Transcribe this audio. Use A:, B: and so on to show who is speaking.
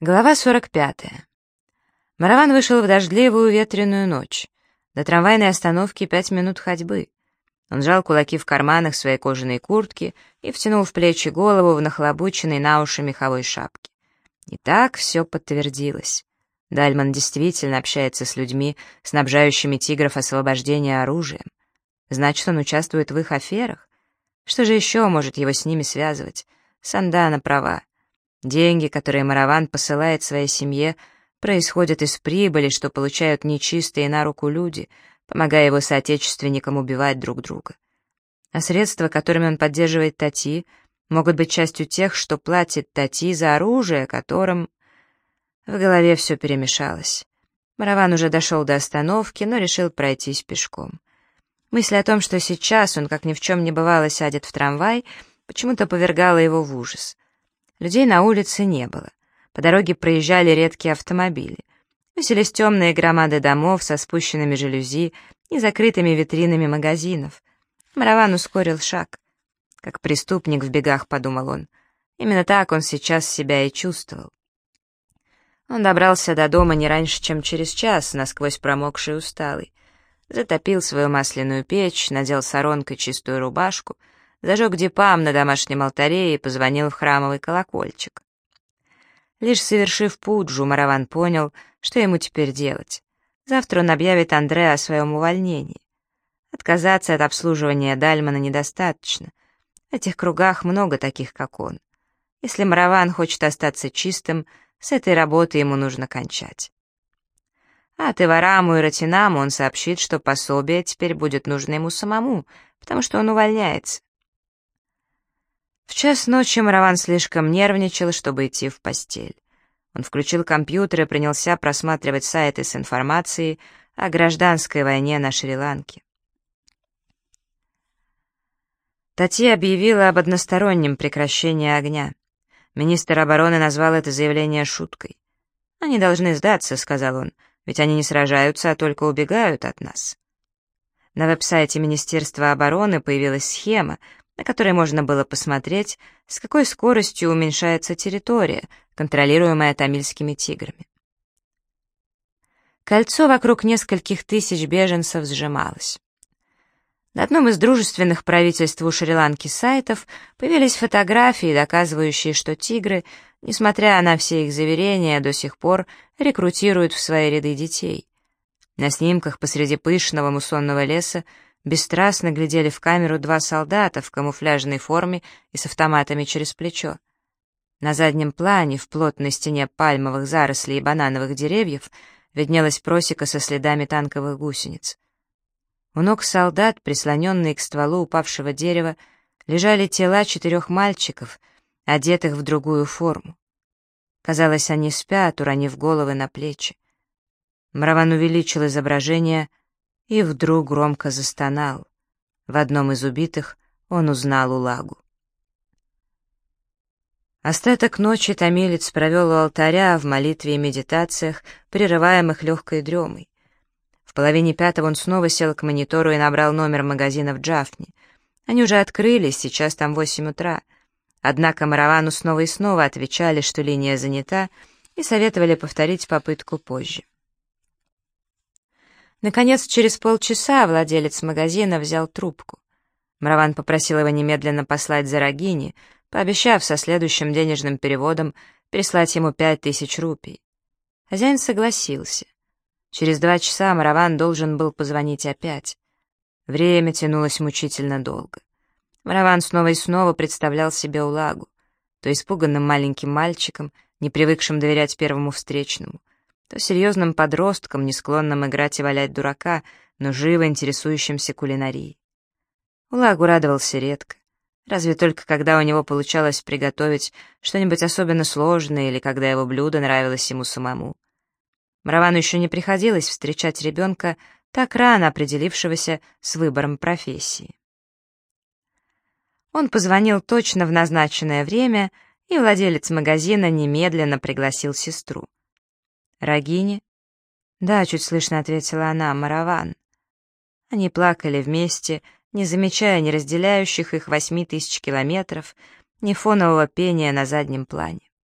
A: Глава 45. Мараван вышел в дождливую ветреную ночь. До трамвайной остановки пять минут ходьбы. Он сжал кулаки в карманах своей кожаной куртки и втянул в плечи голову в нахлобученной на уши меховой шапке. И так все подтвердилось. Дальман действительно общается с людьми, снабжающими тигров освобождения оружием. Значит, он участвует в их аферах? Что же еще может его с ними связывать? Сандана права. Деньги, которые Мараван посылает своей семье, происходят из прибыли, что получают нечистые на руку люди, помогая его соотечественникам убивать друг друга. А средства, которыми он поддерживает Тати, могут быть частью тех, что платит Тати за оружие, которым... В голове все перемешалось. Мараван уже дошел до остановки, но решил пройтись пешком. Мысль о том, что сейчас он, как ни в чем не бывало, сядет в трамвай, почему-то повергала его в ужас — Людей на улице не было. По дороге проезжали редкие автомобили. Высились темные громады домов со спущенными жалюзи и закрытыми витринами магазинов. Мараван ускорил шаг. Как преступник в бегах, подумал он. Именно так он сейчас себя и чувствовал. Он добрался до дома не раньше, чем через час, насквозь промокший и усталый. Затопил свою масляную печь, надел соронкой чистую рубашку — зажег дипам на домашнем алтаре и позвонил в храмовый колокольчик. Лишь совершив пуджу, Мараван понял, что ему теперь делать. Завтра он объявит Андре о своем увольнении. Отказаться от обслуживания Дальмана недостаточно. В этих кругах много таких, как он. Если Мараван хочет остаться чистым, с этой работы ему нужно кончать. А Тевараму и Ратинаму он сообщит, что пособие теперь будет нужно ему самому, потому что он увольняется. В час ночи Мараван слишком нервничал, чтобы идти в постель. Он включил компьютер и принялся просматривать сайты с информацией о гражданской войне на Шри-Ланке. Тати объявила об одностороннем прекращении огня. Министр обороны назвал это заявление шуткой. «Они должны сдаться», — сказал он, — «ведь они не сражаются, а только убегают от нас». На веб-сайте Министерства обороны появилась схема, на которой можно было посмотреть, с какой скоростью уменьшается территория, контролируемая тамильскими тиграми. Кольцо вокруг нескольких тысяч беженцев сжималось. На одном из дружественных правительству Шри-Ланки сайтов появились фотографии, доказывающие, что тигры, несмотря на все их заверения, до сих пор рекрутируют в свои ряды детей. На снимках посреди пышного муссонного леса бесстрастно глядели в камеру два солдата в камуфляжной форме и с автоматами через плечо. На заднем плане, в плотной стене пальмовых зарослей и банановых деревьев, виднелась просека со следами танковых гусениц. У ног солдат, прислоненные к стволу упавшего дерева, лежали тела четырех мальчиков, одетых в другую форму. Казалось, они спят, уронив головы на плечи. Мраван увеличил изображение — и вдруг громко застонал. В одном из убитых он узнал Улагу. Остаток ночи томилец провел у алтаря в молитве и медитациях, прерываемых легкой дремой. В половине пятого он снова сел к монитору и набрал номер магазина в Джафне. Они уже открылись, сейчас там восемь утра. Однако Маравану снова и снова отвечали, что линия занята, и советовали повторить попытку позже. Наконец, через полчаса владелец магазина взял трубку. Мараван попросил его немедленно послать за Рогини, пообещав со следующим денежным переводом прислать ему пять тысяч рупий. Хозяин согласился. Через два часа Мараван должен был позвонить опять. Время тянулось мучительно долго. Мараван снова и снова представлял себе Улагу, то испуганным маленьким мальчиком, не привыкшим доверять первому встречному, то серьезным подростком, не склонным играть и валять дурака, но живо интересующимся кулинарией. Улагу радовался редко. Разве только когда у него получалось приготовить что-нибудь особенно сложное или когда его блюдо нравилось ему самому. Маравану еще не приходилось встречать ребенка, так рано определившегося с выбором профессии. Он позвонил точно в назначенное время, и владелец магазина немедленно пригласил сестру. «Рагини?» «Да», — чуть слышно ответила она, — «Мараван». Они плакали вместе, не замечая ни разделяющих их восьми тысяч километров, ни фонового пения на заднем плане.